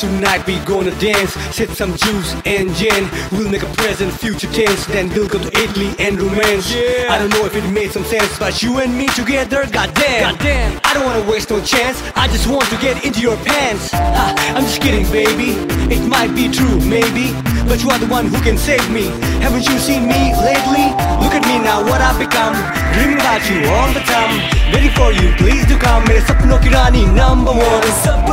Tonight we gonna dance, sip some juice and gin. We'll make a present, future tense, then we'll go to Italy and romance. Yeah. I don't know if it made some sense, but you and me together, goddamn. Goddamn. I don't wanna waste no chance. I just want to get into your pants. I'm just kidding, baby. It might be true, maybe, but you are the one who can save me. Haven't you seen me lately? Look at me now, what I've become. Dreaming about you all the time. Waiting for you, please do come. It's up no number one.